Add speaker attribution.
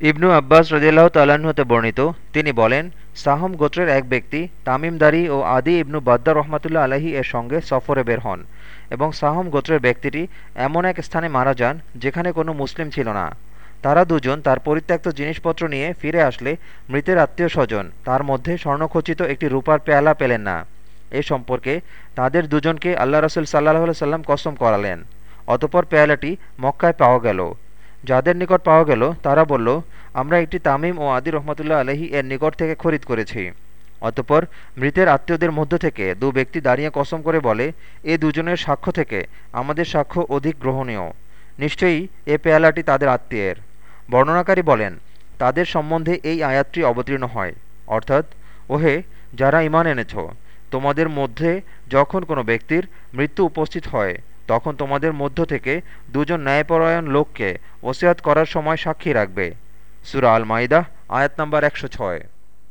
Speaker 1: ইবনু আব্বাস তাল্লাহ্ন হতে বর্ণিত, তিনি বলেন, সাহম গোত্রের এক ব্যক্তি তামিমদারি ও আদি ইবনু বাদ্দা রহমাতুল্লাহ আলাহি এর সঙ্গে সফরে বের হন এবং সাহম গোত্রের ব্যক্তিটি এমন এক স্থানে মারা যান যেখানে কোনো মুসলিম ছিল না। তারা দুজন তার পরিত্যক্ত জিনিসপত্র নিয়ে ফিরে আসলে মৃতের আত্মীয় স্বজন তার মধ্যে স্বর্ণখচিত একটি রূপার পেয়ালা পেলেন না। এ সম্পর্কে তাদের দুজনকে আল্লাহ রসুল সাল্লাহ সাল্লাম কসম করালেন। অতপর পেয়ালাটি মক্কায় পাওয়া গেল। যাদের নিকট পাওয়া গেল, তারা বলল, আমরা একটি তামিম ও আদি রহমতুল্লাহ আলহী এর নিকট থেকে খরিদ করেছি। অতপর মৃতের আত্মীয়দের মধ্য থেকে দু ব্যক্তি দাঁড়িয়ে কসম করে বলে, এ দুজনের সাক্ষ্য থেকে আমাদের সাক্ষ্য অধিক গ্রহণীয়। নিশ্চয়ই এ পেয়ালাটি তাদের আত্মীয়ের। বর্ণনাকারী বলেন, তাদের সম্বন্ধে এই আয়াতটি অবতীর্ণ হয়। অর্থাৎ, ওহে, যারা ইমান এনেছ, তোমাদের মধ্যে যখন কোনো ব্যক্তির মৃত্যু উপস্থিত হয় তখন তোমাদের মধ্য থেকে দুজন ন্যায়পরায়ণ লোককে ওসিয়াত করার সময় সাক্ষী রাখবে। সুরা আল মাইদা আয়াত নম্বর একশো ছয়।